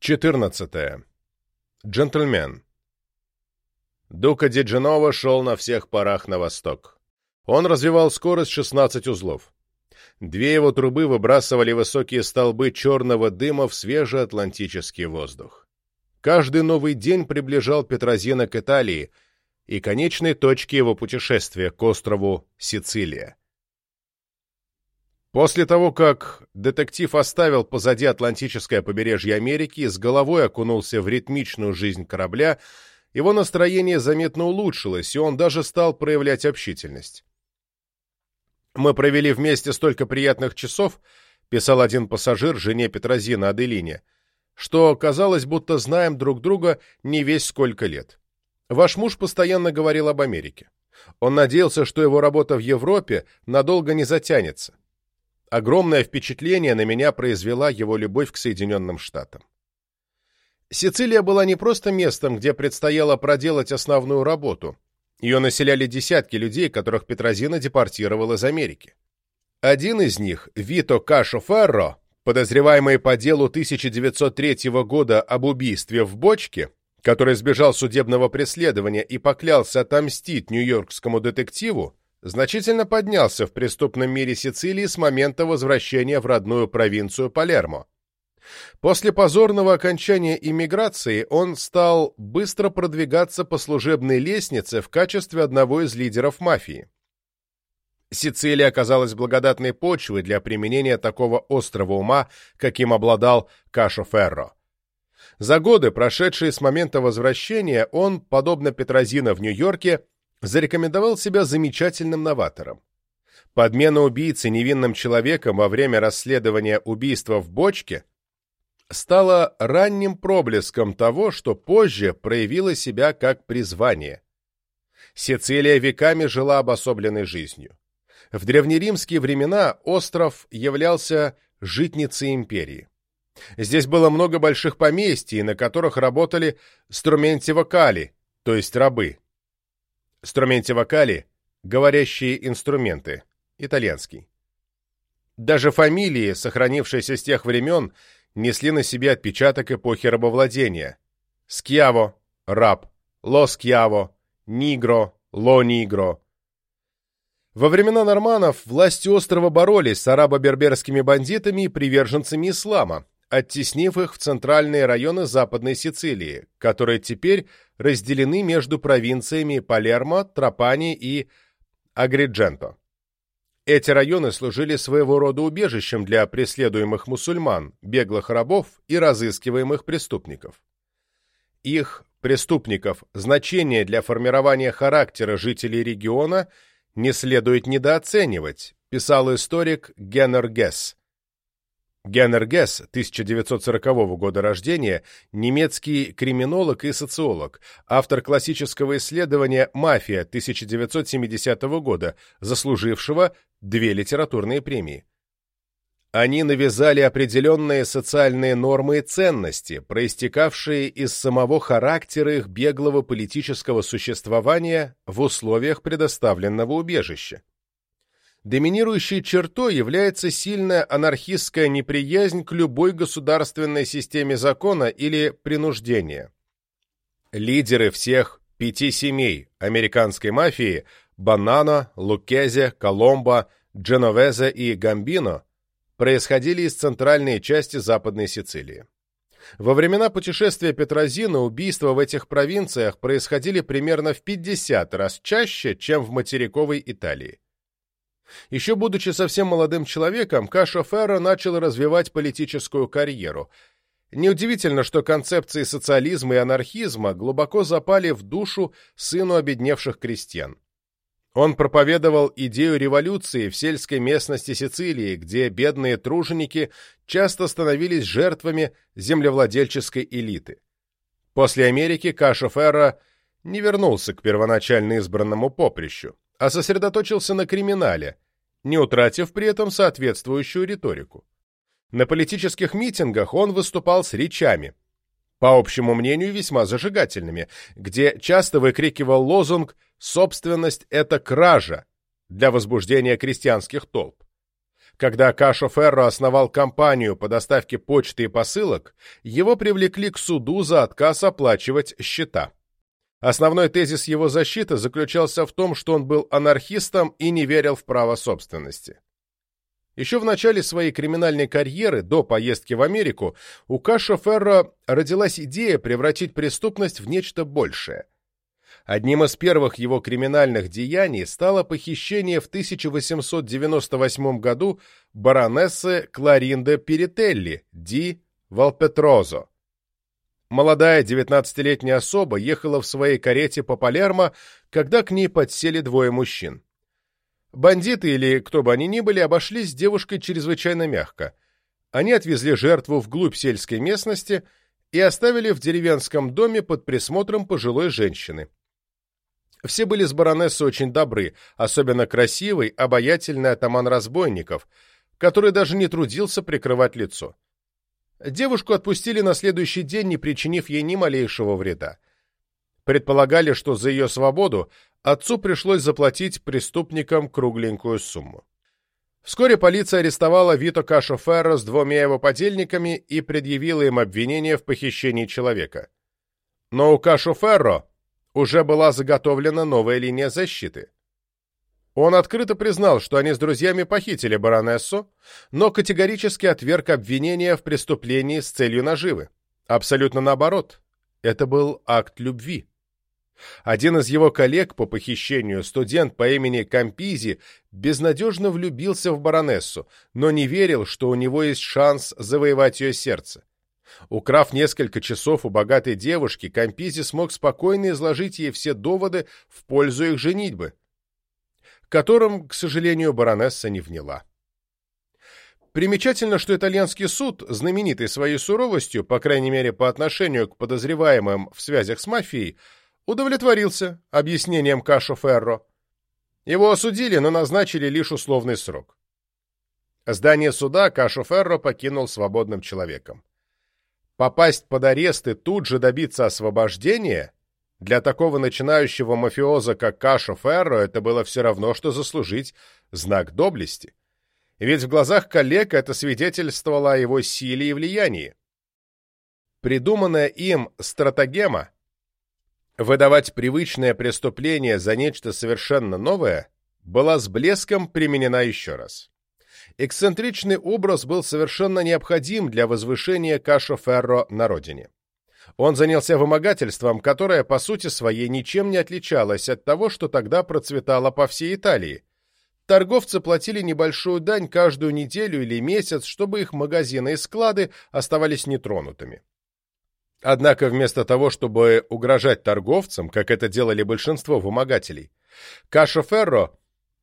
14. Джентльмен. Дука Ди Дженова шел на всех парах на восток. Он развивал скорость 16 узлов. Две его трубы выбрасывали высокие столбы черного дыма в свежий атлантический воздух. Каждый новый день приближал Петрозина к Италии и конечной точке его путешествия к острову Сицилия. После того, как детектив оставил позади Атлантическое побережье Америки и с головой окунулся в ритмичную жизнь корабля, его настроение заметно улучшилось, и он даже стал проявлять общительность. «Мы провели вместе столько приятных часов», — писал один пассажир жене Петрозина Аделине, «что казалось, будто знаем друг друга не весь сколько лет. Ваш муж постоянно говорил об Америке. Он надеялся, что его работа в Европе надолго не затянется. Огромное впечатление на меня произвела его любовь к Соединенным Штатам. Сицилия была не просто местом, где предстояло проделать основную работу. Ее населяли десятки людей, которых Петрозина депортировал из Америки. Один из них, Вито Кашо Ферро, подозреваемый по делу 1903 года об убийстве в бочке, который сбежал судебного преследования и поклялся отомстить нью-йоркскому детективу, значительно поднялся в преступном мире Сицилии с момента возвращения в родную провинцию Палермо. После позорного окончания иммиграции он стал быстро продвигаться по служебной лестнице в качестве одного из лидеров мафии. Сицилия оказалась благодатной почвой для применения такого острого ума, каким обладал Кашо Ферро. За годы, прошедшие с момента возвращения, он, подобно Петрозина в Нью-Йорке, зарекомендовал себя замечательным новатором. Подмена убийцы невинным человеком во время расследования убийства в бочке стала ранним проблеском того, что позже проявило себя как призвание. Сицилия веками жила обособленной жизнью. В древнеримские времена остров являлся житницей империи. Здесь было много больших поместий, на которых работали струментивокали, то есть рабы. Струменти вокали — говорящие инструменты, итальянский. Даже фамилии, сохранившиеся с тех времен, несли на себе отпечаток эпохи рабовладения. Скьяво — раб, ло скьяво, нигро, ло нигро. Во времена норманов власти острова боролись с арабо-берберскими бандитами и приверженцами ислама, оттеснив их в центральные районы Западной Сицилии, которые теперь разделены между провинциями Палермо, Тропани и Агридженто. Эти районы служили своего рода убежищем для преследуемых мусульман, беглых рабов и разыскиваемых преступников. Их, преступников, значение для формирования характера жителей региона не следует недооценивать, писал историк Геннер Гесс. Геннер Гесс, 1940 года рождения, немецкий криминолог и социолог, автор классического исследования «Мафия» 1970 года, заслужившего две литературные премии. Они навязали определенные социальные нормы и ценности, проистекавшие из самого характера их беглого политического существования в условиях предоставленного убежища. Доминирующей чертой является сильная анархистская неприязнь к любой государственной системе закона или принуждения. Лидеры всех пяти семей американской мафии Банано, Лукезе, Коломбо, Дженовезе и Гамбино происходили из центральной части Западной Сицилии. Во времена путешествия Петрозина убийства в этих провинциях происходили примерно в 50 раз чаще, чем в материковой Италии. Еще будучи совсем молодым человеком, Кашо Ферро начал развивать политическую карьеру. Неудивительно, что концепции социализма и анархизма глубоко запали в душу сыну обедневших крестьян. Он проповедовал идею революции в сельской местности Сицилии, где бедные труженики часто становились жертвами землевладельческой элиты. После Америки Кашо Ферро не вернулся к первоначально избранному поприщу а сосредоточился на криминале, не утратив при этом соответствующую риторику. На политических митингах он выступал с речами, по общему мнению весьма зажигательными, где часто выкрикивал лозунг «Собственность – это кража» для возбуждения крестьянских толп. Когда Кашо Ферро основал компанию по доставке почты и посылок, его привлекли к суду за отказ оплачивать счета. Основной тезис его защиты заключался в том, что он был анархистом и не верил в право собственности. Еще в начале своей криминальной карьеры, до поездки в Америку, у Кашо Ферро родилась идея превратить преступность в нечто большее. Одним из первых его криминальных деяний стало похищение в 1898 году баронессы Кларинды Перетелли Ди Валпетрозо. Молодая 19-летняя особа ехала в своей карете по Палермо, когда к ней подсели двое мужчин. Бандиты или кто бы они ни были обошлись с девушкой чрезвычайно мягко. Они отвезли жертву вглубь сельской местности и оставили в деревенском доме под присмотром пожилой женщины. Все были с баронессой очень добры, особенно красивый, обаятельный атаман разбойников, который даже не трудился прикрывать лицо. Девушку отпустили на следующий день, не причинив ей ни малейшего вреда. Предполагали, что за ее свободу отцу пришлось заплатить преступникам кругленькую сумму. Вскоре полиция арестовала Вито Кашо Ферро с двумя его подельниками и предъявила им обвинение в похищении человека. Но у Кашо Ферро уже была заготовлена новая линия защиты. Он открыто признал, что они с друзьями похитили баронессу, но категорически отверг обвинения в преступлении с целью наживы. Абсолютно наоборот. Это был акт любви. Один из его коллег по похищению, студент по имени Кампизи, безнадежно влюбился в баронессу, но не верил, что у него есть шанс завоевать ее сердце. Украв несколько часов у богатой девушки, Кампизи смог спокойно изложить ей все доводы в пользу их женитьбы которым, к сожалению, баронесса не вняла. Примечательно, что итальянский суд, знаменитый своей суровостью, по крайней мере по отношению к подозреваемым в связях с мафией, удовлетворился объяснением Кашо Ферро. Его осудили, но назначили лишь условный срок. Здание суда Кашо Ферро покинул свободным человеком. Попасть под арест и тут же добиться освобождения для такого начинающего мафиоза, как Кашо Ферро, это было все равно, что заслужить знак доблести. Ведь в глазах коллег это свидетельствовало о его силе и влиянии. Придуманная им стратегема выдавать привычное преступление за нечто совершенно новое была с блеском применена еще раз. Эксцентричный образ был совершенно необходим для возвышения Кашо Ферро на родине. Он занялся вымогательством, которое, по сути своей, ничем не отличалось от того, что тогда процветало по всей Италии. Торговцы платили небольшую дань каждую неделю или месяц, чтобы их магазины и склады оставались нетронутыми. Однако вместо того, чтобы угрожать торговцам, как это делали большинство вымогателей, Кашо Ферро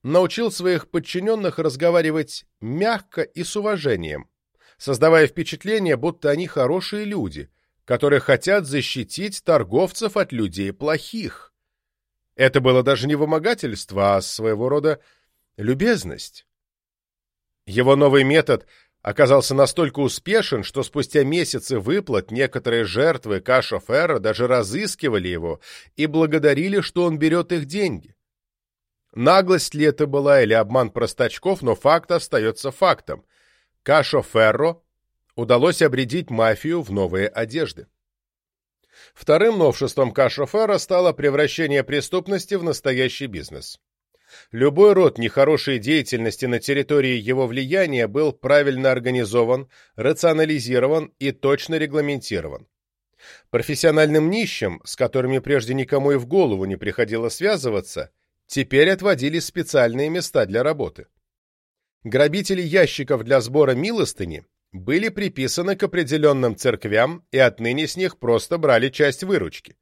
научил своих подчиненных разговаривать мягко и с уважением, создавая впечатление, будто они хорошие люди, которые хотят защитить торговцев от людей плохих. Это было даже не вымогательство, а своего рода любезность. Его новый метод оказался настолько успешен, что спустя месяцы выплат некоторые жертвы Каша Ферра даже разыскивали его и благодарили, что он берет их деньги. Наглость ли это была или обман простачков, но факт остается фактом. Кашо Ферро удалось обредить мафию в новые одежды. Вторым новшеством Кашофера стало превращение преступности в настоящий бизнес. Любой род нехорошей деятельности на территории его влияния был правильно организован, рационализирован и точно регламентирован. Профессиональным нищим, с которыми прежде никому и в голову не приходило связываться, теперь отводились специальные места для работы. Грабители ящиков для сбора милостыни были приписаны к определенным церквям и отныне с них просто брали часть выручки.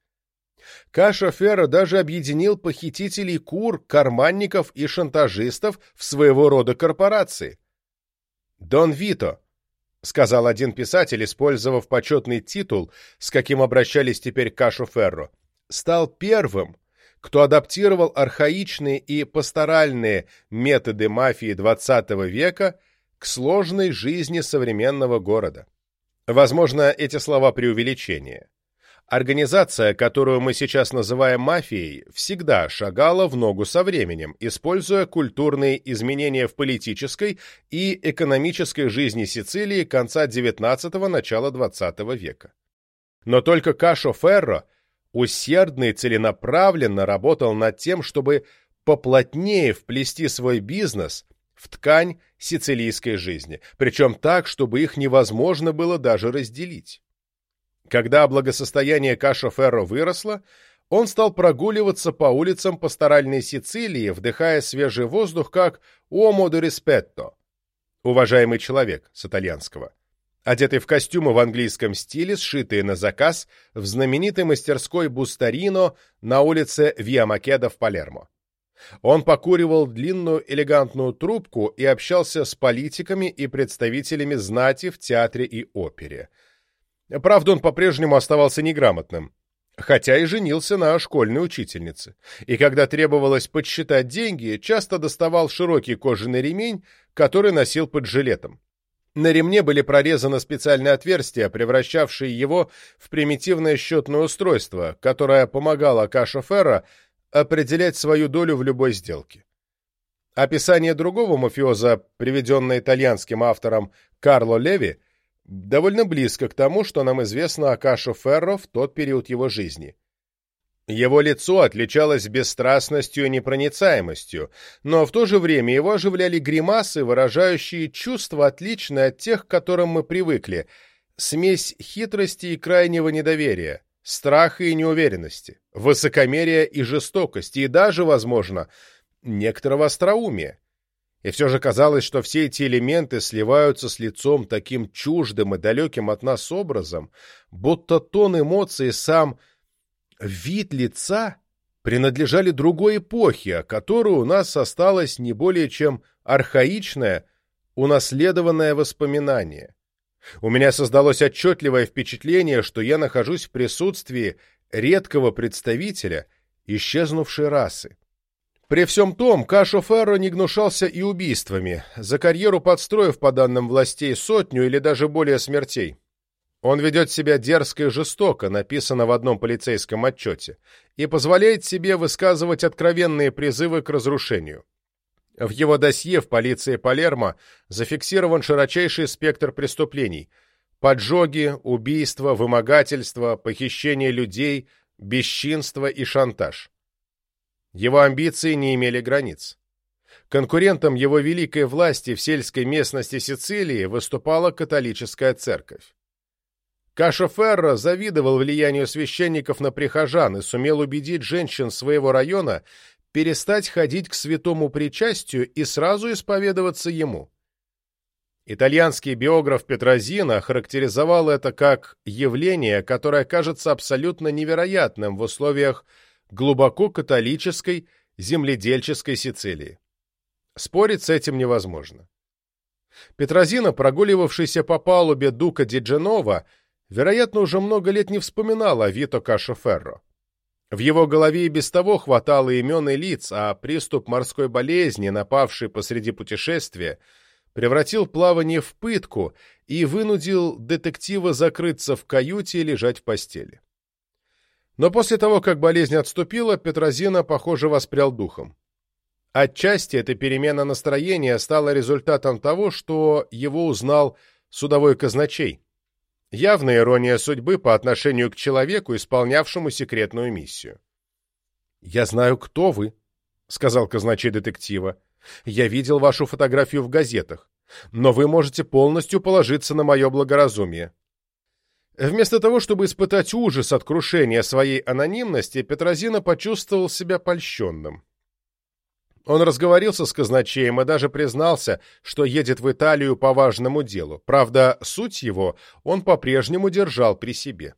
Каша Ферро даже объединил похитителей кур, карманников и шантажистов в своего рода корпорации. «Дон Вито», — сказал один писатель, использовав почетный титул, с каким обращались теперь Кашу Ферро, стал первым, кто адаптировал архаичные и пасторальные методы мафии XX века — к сложной жизни современного города. Возможно, эти слова преувеличение. Организация, которую мы сейчас называем мафией, всегда шагала в ногу со временем, используя культурные изменения в политической и экономической жизни Сицилии конца XIX – начала XX века. Но только Кашо Ферро усердно и целенаправленно работал над тем, чтобы поплотнее вплести свой бизнес в ткань сицилийской жизни, причем так, чтобы их невозможно было даже разделить. Когда благосостояние Кашо Ферро выросло, он стал прогуливаться по улицам пасторальной Сицилии, вдыхая свежий воздух как «uomo di rispetto» — «уважаемый человек» с итальянского. Одетый в костюмы в английском стиле, сшитые на заказ, в знаменитой мастерской Бустарино на улице Виа Македа в Палермо. Он покуривал длинную элегантную трубку и общался с политиками и представителями знати в театре и опере — Правда, он по-прежнему оставался неграмотным, хотя и женился на школьной учительнице. И когда требовалось подсчитать деньги, часто доставал широкий кожаный ремень, который носил под жилетом. На ремне были прорезаны специальные отверстия, превращавшие его в примитивное счетное устройство, которое помогало Каша Ферро определять свою долю в любой сделке. Описание другого мафиоза, приведенное итальянским автором Карло Леви, довольно близко к тому, что нам известно о Каше Ферро в тот период его жизни. Его лицо отличалось бесстрастностью и непроницаемостью, но в то же время его оживляли гримасы, выражающие чувства, отличные от тех, к которым мы привыкли, смесь хитрости и крайнего недоверия, страха и неуверенности, высокомерия и жестокости, и даже, возможно, некоторого остроумия. И все же казалось, что все эти элементы сливаются с лицом таким чуждым и далеким от нас образом, будто тон эмоций сам вид лица принадлежали другой эпохе, о которой у нас осталось не более чем архаичное, унаследованное воспоминание. У меня создалось отчетливое впечатление, что я нахожусь в присутствии редкого представителя исчезнувшей расы. При всем том, Кашо Ферро не гнушался и убийствами, за карьеру подстроив, по данным властей, сотню или даже более смертей. Он ведет себя дерзко и жестоко, написано в одном полицейском отчете, и позволяет себе высказывать откровенные призывы к разрушению. В его досье в полиции Палермо зафиксирован широчайший спектр преступлений – поджоги, убийства, вымогательства, похищение людей, бесчинство и шантаж. Его амбиции не имели границ. Конкурентом его великой власти в сельской местности Сицилии выступала католическая церковь. Каша Ферро завидовал влиянию священников на прихожан и сумел убедить женщин своего района перестать ходить к святому причастию и сразу исповедоваться ему. Итальянский биограф Петрозина характеризовал это как явление, которое кажется абсолютно невероятным в условиях глубоко католической земледельческой Сицилии. Спорить с этим невозможно. Петрозина, прогуливавшийся по палубе Дука Ди Дженова, вероятно, уже много лет не вспоминал о Вито Кашоферро. В его голове и без того хватало имен и лиц, а приступ морской болезни, напавший посреди путешествия, превратил плавание в пытку и вынудил детектива закрыться в каюте и лежать в постели. Но после того, как болезнь отступила, Петрозина, похоже, воспрял духом. Отчасти эта перемена настроения стала результатом того, что его узнал судовой казначей. Явная ирония судьбы по отношению к человеку, исполнявшему секретную миссию. «Я знаю, кто вы», — сказал казначей детектива. «Я видел вашу фотографию в газетах, но вы можете полностью положиться на мое благоразумие. Вместо того, чтобы испытать ужас от крушения своей анонимности, Петрозина почувствовал себя польщенным. Он разговорился с казначеем и даже признался, что едет в Италию по важному делу. Правда, суть его он по-прежнему держал при себе.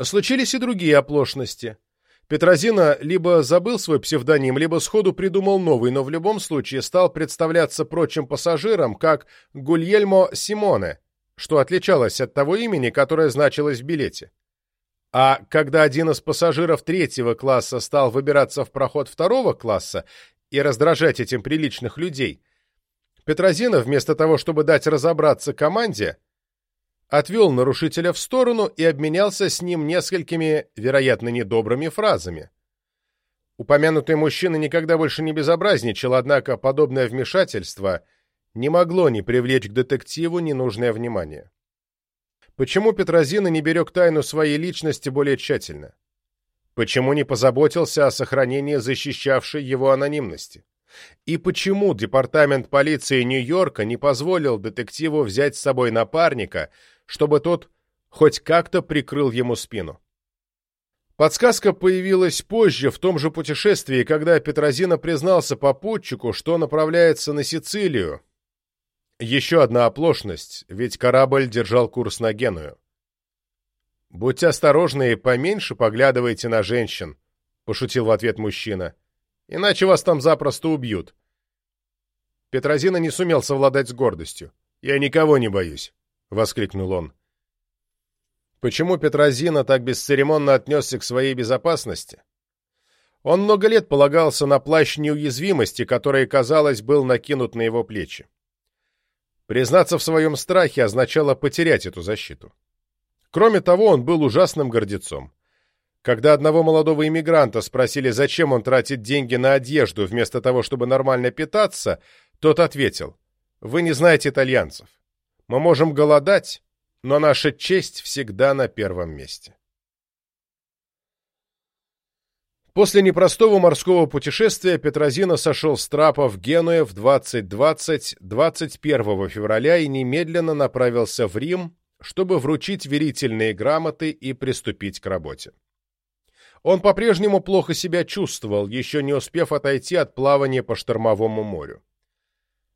Случились и другие оплошности. Петрозина либо забыл свой псевдоним, либо сходу придумал новый, но в любом случае стал представляться прочим пассажирам как Гульельмо Симоне, что отличалось от того имени, которое значилось в билете. А когда один из пассажиров третьего класса стал выбираться в проход второго класса и раздражать этим приличных людей, Петрозина, вместо того, чтобы дать разобраться команде, отвел нарушителя в сторону и обменялся с ним несколькими, вероятно, недобрыми фразами. Упомянутый мужчина никогда больше не безобразничал, однако подобное вмешательство не могло не привлечь к детективу ненужное внимание. Почему Петрозина не берег тайну своей личности более тщательно? Почему не позаботился о сохранении защищавшей его анонимности? И почему департамент полиции Нью-Йорка не позволил детективу взять с собой напарника, чтобы тот хоть как-то прикрыл ему спину? Подсказка появилась позже, в том же путешествии, когда Петрозина признался попутчику, что направляется на Сицилию, еще одна оплошность, ведь корабль держал курс на Геную. «Будьте осторожны и поменьше поглядывайте на женщин», — пошутил в ответ мужчина. «Иначе вас там запросто убьют». Петрозина не сумел совладать с гордостью. «Я никого не боюсь», — воскликнул он. Почему Петрозина так бесцеремонно отнесся к своей безопасности? Он много лет полагался на плащ неуязвимости, который, казалось, был накинут на его плечи. Признаться в своем страхе означало потерять эту защиту. Кроме того, он был ужасным гордецом. Когда одного молодого иммигранта спросили, зачем он тратит деньги на одежду вместо того, чтобы нормально питаться, тот ответил, «Вы не знаете итальянцев. Мы можем голодать, но наша честь всегда на первом месте». После непростого морского путешествия Петрозина сошел с трапа в Генуе в 2020 21 февраля и немедленно направился в Рим, чтобы вручить верительные грамоты и приступить к работе. Он по-прежнему плохо себя чувствовал, еще не успев отойти от плавания по штормовому морю.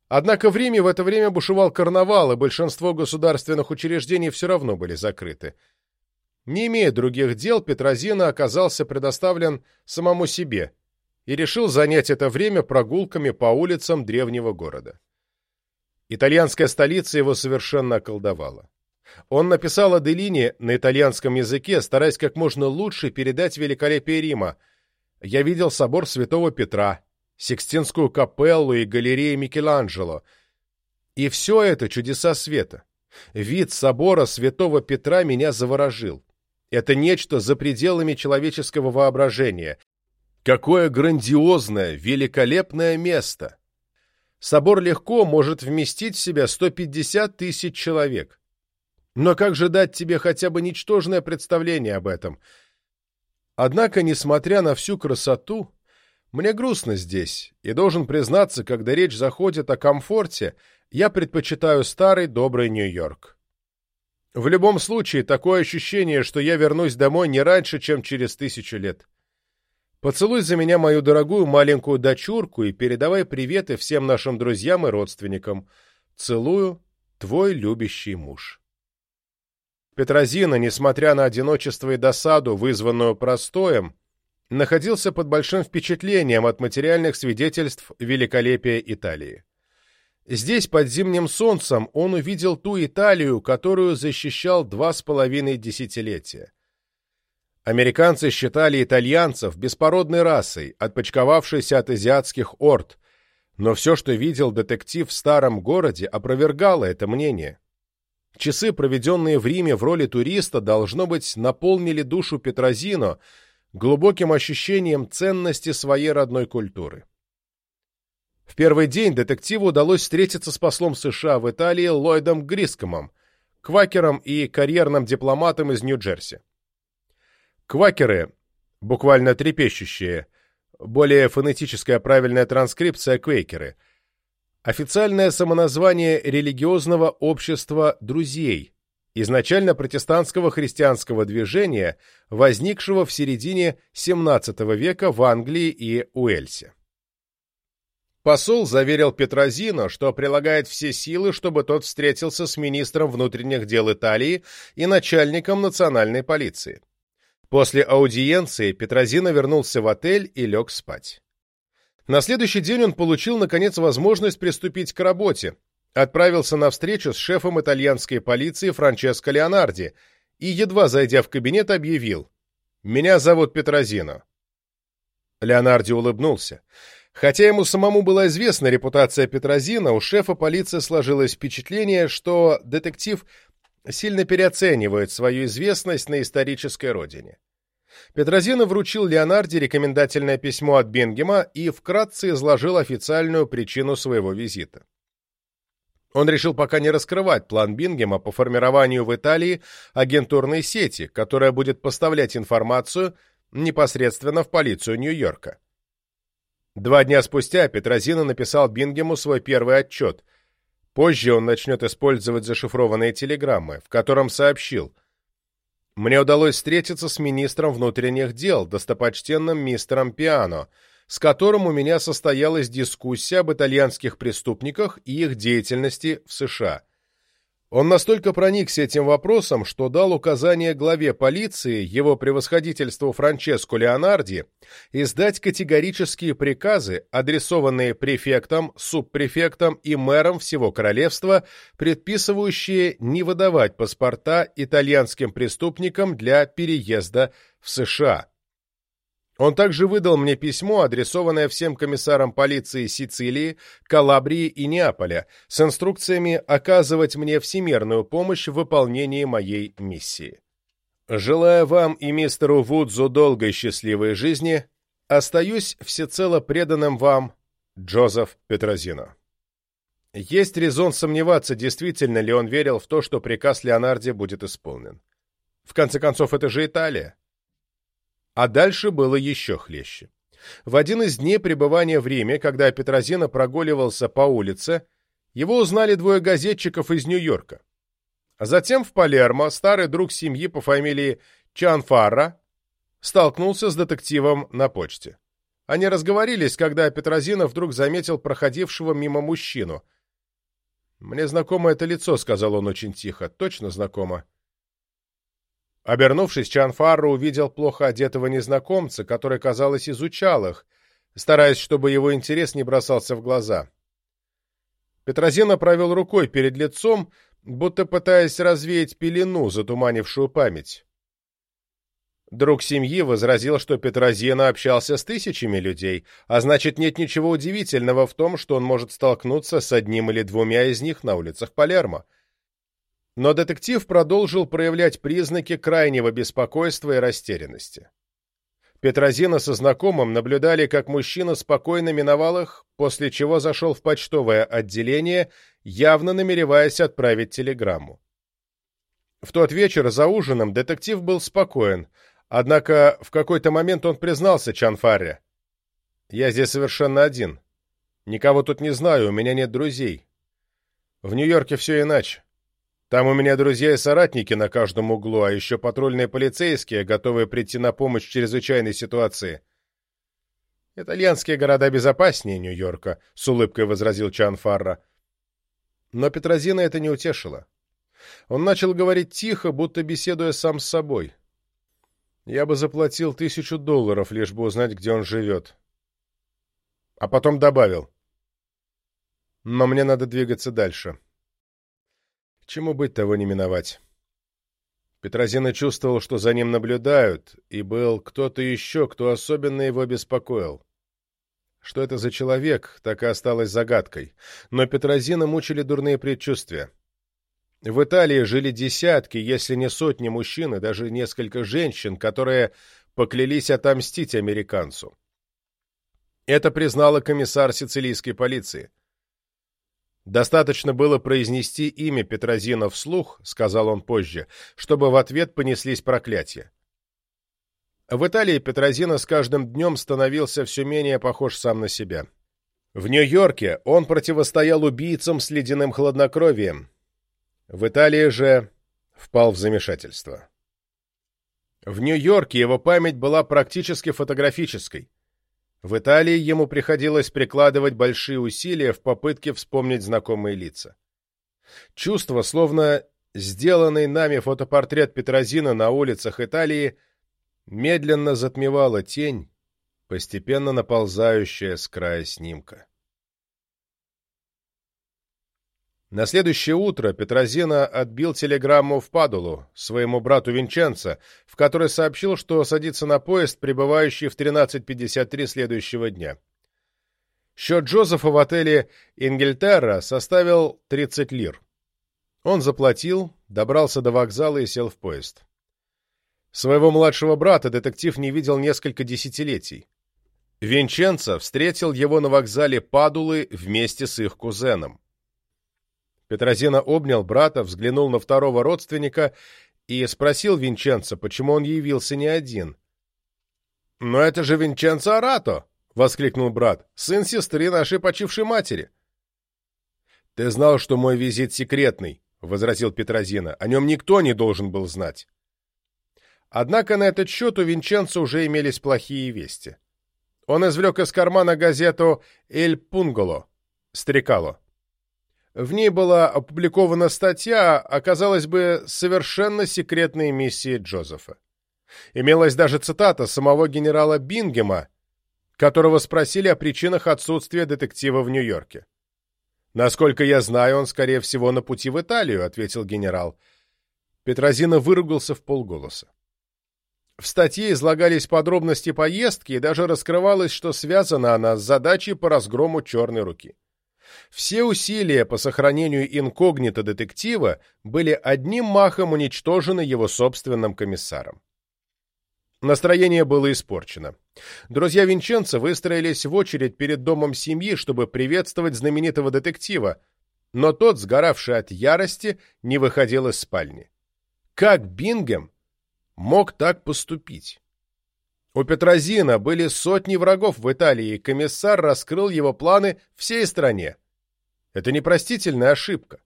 Однако в Риме в это время бушевал карнавал, и большинство государственных учреждений все равно были закрыты – не имея других дел, Петрозина оказался предоставлен самому себе и решил занять это время прогулками по улицам древнего города. Итальянская столица его совершенно околдовала. Он написал Аделине на итальянском языке, стараясь как можно лучше передать великолепие Рима. «Я видел собор Святого Петра, Сикстинскую капеллу и галереи Микеланджело. И все это чудеса света. Вид собора Святого Петра меня заворожил. Это нечто за пределами человеческого воображения. Какое грандиозное, великолепное место! Собор легко может вместить в себя 150 тысяч человек. Но как же дать тебе хотя бы ничтожное представление об этом? Однако, несмотря на всю красоту, мне грустно здесь, и должен признаться, когда речь заходит о комфорте, я предпочитаю старый добрый Нью-Йорк. В любом случае, такое ощущение, что я вернусь домой не раньше, чем через тысячу лет. Поцелуй за меня мою дорогую маленькую дочурку и передавай приветы всем нашим друзьям и родственникам. Целую, твой любящий муж. Петрозина, несмотря на одиночество и досаду, вызванную простоем, находился под большим впечатлением от материальных свидетельств великолепия Италии. Здесь, под зимним солнцем, он увидел ту Италию, которую защищал два с половиной десятилетия. Американцы считали итальянцев беспородной расой, отпочковавшейся от азиатских орд, но все, что видел детектив в старом городе, опровергало это мнение. Часы, проведенные в Риме в роли туриста, должно быть, наполнили душу Петрозино глубоким ощущением ценности своей родной культуры. В первый день детективу удалось встретиться с послом США в Италии Ллойдом Грискомом, квакером и карьерным дипломатом из Нью-Джерси. Квакеры, буквально трепещущие, более фонетическая правильная транскрипция квейкеры, официальное самоназвание религиозного общества «друзей», изначально протестантского христианского движения, возникшего в середине XVII века в Англии и Уэльсе. Посол заверил Петрозино, что прилагает все силы, чтобы тот встретился с министром внутренних дел Италии и начальником национальной полиции. После аудиенции Петрозино вернулся в отель и лег спать. На следующий день он получил, наконец, возможность приступить к работе, отправился на встречу с шефом итальянской полиции Франческо Леонарди и, едва зайдя в кабинет, объявил «Меня зовут Петрозино». Леонарди улыбнулся. Хотя ему самому была известна репутация Петрозина, у шефа полиции сложилось впечатление, что детектив сильно переоценивают свою известность на исторической родине. Петрозина вручил Леонарде рекомендательное письмо от Бенгема и вкратце изложил официальную причину своего визита. Он решил пока не раскрывать план Бингема по формированию в Италии агентурной сети, которая будет поставлять информацию непосредственно в полицию Нью-Йорка. Два дня спустя Петрозина написал Бингему свой первый отчет. Позже он начнет использовать зашифрованные телеграммы, в котором сообщил – мне удалось встретиться с министром внутренних дел, достопочтенным мистером Пиано, с которым у меня состоялась дискуссия об итальянских преступниках и их деятельности в США. Он настолько проникся этим вопросом, что дал указание главе полиции, его превосходительству Франческо Леонарди, издать категорические приказы, адресованные префектам, субпрефектам и мэрам всего королевства, предписывающие не выдавать паспорта итальянским преступникам для переезда в США. Он также выдал мне письмо, адресованное всем комиссарам полиции Сицилии, Калабрии и Неаполя, с инструкциями оказывать мне всемирную помощь в выполнении моей миссии. Желая вам и мистеру Вудзу долгой счастливой жизни, остаюсь всецело преданным вам, Джозеф Петрозино. Есть резон сомневаться, действительно ли он верил в то, что приказ Леонарди будет исполнен. В конце концов, это же Италия. А дальше было еще хлеще. В один из дней пребывания в Риме, когда Петрозина прогуливался по улице, его узнали двое газетчиков из Нью-Йорка. А затем в Палермо старый друг семьи по фамилии Чанфарра столкнулся с детективом на почте. Они разговорились, когда Петрозина вдруг заметил проходившего мимо мужчину. «Мне знакомо это лицо», — сказал он очень тихо. «Точно знакомо». Обернувшись, Чан Фарро увидел плохо одетого незнакомца, который, казалось, изучал их, стараясь, чтобы его интерес не бросался в глаза. Петрозина провел рукой перед лицом, будто пытаясь развеять пелену, затуманившую память. Друг семьи возразил, что Петрозина общался с тысячами людей, а значит, нет ничего удивительного в том, что он может столкнуться с одним или двумя из них на улицах Палермо. Но детектив продолжил проявлять признаки крайнего беспокойства и растерянности. Петрозина со знакомым наблюдали, как мужчина спокойно миновал их, после чего зашел в почтовое отделение, явно намереваясь отправить телеграмму. В тот вечер за ужином детектив был спокоен, однако в какой-то момент он признался Чанфаре. «Я здесь совершенно один. Никого тут не знаю, у меня нет друзей. В Нью-Йорке все иначе. Там у меня друзья и соратники на каждом углу, а еще патрульные полицейские, готовые прийти на помощь в чрезвычайной ситуации. Итальянские города безопаснее Нью-Йорка, с улыбкой возразил Чан Фарра. Но Петрозина это не утешило. Он начал говорить тихо, будто беседуя сам с собой. Я бы заплатил тысячу долларов, лишь бы узнать, где он живет. А потом добавил. Но мне надо двигаться дальше. Чему быть, того не миновать. Петрозина чувствовал, что за ним наблюдают, и был кто-то еще, кто особенно его беспокоил. Что это за человек, так и осталось загадкой. Но Петрозина мучили дурные предчувствия. В Италии жили десятки, если не сотни мужчин и даже несколько женщин, которые поклялись отомстить американцу. Это признала комиссар сицилийской полиции. Достаточно было произнести имя Петрозина вслух, сказал он позже, чтобы в ответ понеслись проклятия. В Италии Петрозина с каждым днем становился все менее похож сам на себя. В Нью-Йорке он противостоял убийцам с ледяным хладнокровием. В Италии же впал в замешательство. В Нью-Йорке его память была практически фотографической. В Италии ему приходилось прикладывать большие усилия в попытке вспомнить знакомые лица. Чувство, словно сделанный нами фотопортрет Петрозина на улицах Италии, медленно затмевало тень, постепенно наползающая с края снимка. На следующее утро Петрозина отбил телеграмму в Падулу своему брату Винченцо, в которой сообщил, что садится на поезд, прибывающий в 13.53 следующего дня. Счет Джозефа в отеле «Ингельтерра» составил 30 лир. Он заплатил, добрался до вокзала и сел в поезд. Своего младшего брата детектив не видел несколько десятилетий. Винченцо встретил его на вокзале Падулы вместе с их кузеном. Петрозина обнял брата, взглянул на второго родственника и спросил Винченцо, почему он явился не один. «Но это же Винченцо Арато!» — воскликнул брат. «Сын сестры нашей почившей матери!» «Ты знал, что мой визит секретный», — возразил Петрозина. «О нем никто не должен был знать». Однако на этот счет у Винченцо уже имелись плохие вести. Он извлек из кармана газету «Эль Пунголо» «Стрекало». В ней была опубликована статья о, казалось бы, совершенно секретной миссии Джозефа. Имелась даже цитата самого генерала Бингема, которого спросили о причинах отсутствия детектива в Нью-Йорке. «Насколько я знаю, он, скорее всего, на пути в Италию», — ответил генерал. Петрозина выругался в полголоса. В статье излагались подробности поездки и даже раскрывалось, что связана она с задачей по разгрому «Черной руки». Все усилия по сохранению инкогнито детектива были одним махом уничтожены его собственным комиссаром. Настроение было испорчено. Друзья Винченца выстроились в очередь перед домом семьи, чтобы приветствовать знаменитого детектива, но тот, сгоравший от ярости, не выходил из спальни. Как Бингем мог так поступить? У Петрозина были сотни врагов в Италии, и комиссар раскрыл его планы всей стране. Это непростительная ошибка.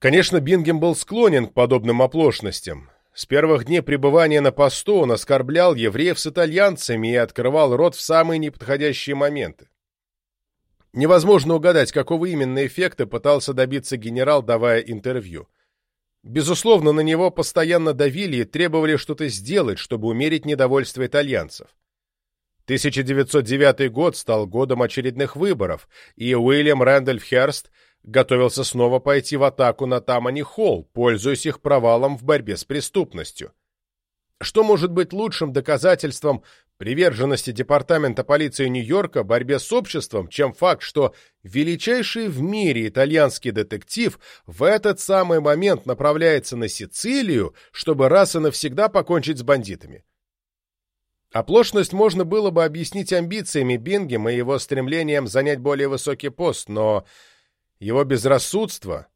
Конечно, Бингем был склонен к подобным оплошностям. С первых дней пребывания на посту он оскорблял евреев с итальянцами и открывал рот в самые неподходящие моменты. Невозможно угадать, какого именно эффекта пытался добиться генерал, давая интервью. Безусловно, на него постоянно давили и требовали что-то сделать, чтобы умерить недовольство итальянцев. 1909 год стал годом очередных выборов, и Уильям Рэндольф Херст готовился снова пойти в атаку на Тамани-Холл, пользуясь их провалом в борьбе с преступностью. Что может быть лучшим доказательством приверженности Департамента полиции Нью-Йорка борьбе с обществом, чем факт, что величайший в мире итальянский детектив в этот самый момент направляется на Сицилию, чтобы раз и навсегда покончить с бандитами. Оплошность можно было бы объяснить амбициями Бингема и его стремлением занять более высокий пост, но его безрассудство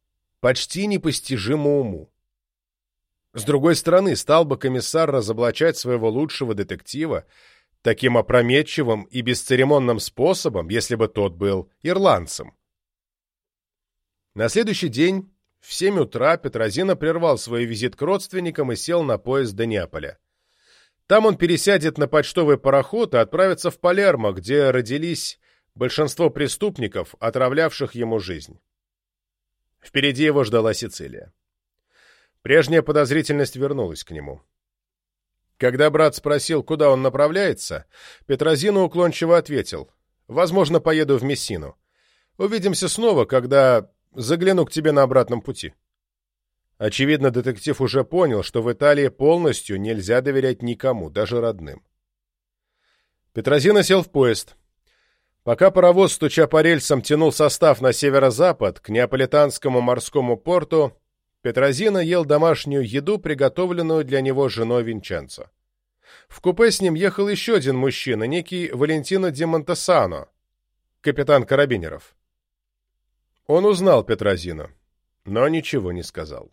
почти непостижимо уму. С другой стороны, стал бы комиссар разоблачать своего лучшего детектива, таким опрометчивым и бесцеремонным способом, если бы тот был ирландцем. На следующий день в семь утра Петрозина прервал свой визит к родственникам и сел на поезд до Неаполя. Там он пересядет на почтовый пароход и отправится в Палермо, где родились большинство преступников, отравлявших ему жизнь. Впереди его ждала Сицилия. Прежняя подозрительность вернулась к нему. Когда брат спросил, куда он направляется, Петрозина уклончиво ответил, «Возможно, поеду в Мессину. Увидимся снова, когда загляну к тебе на обратном пути». Очевидно, детектив уже понял, что в Италии полностью нельзя доверять никому, даже родным. Петрозина сел в поезд. Пока паровоз, стуча по рельсам, тянул состав на северо-запад, к неаполитанскому морскому порту, Петрозина ел домашнюю еду, приготовленную для него женой Винченцо. В купе с ним ехал еще один мужчина, некий Валентино Ди Монтесано, капитан карабинеров. Он узнал Петрозина, но ничего не сказал.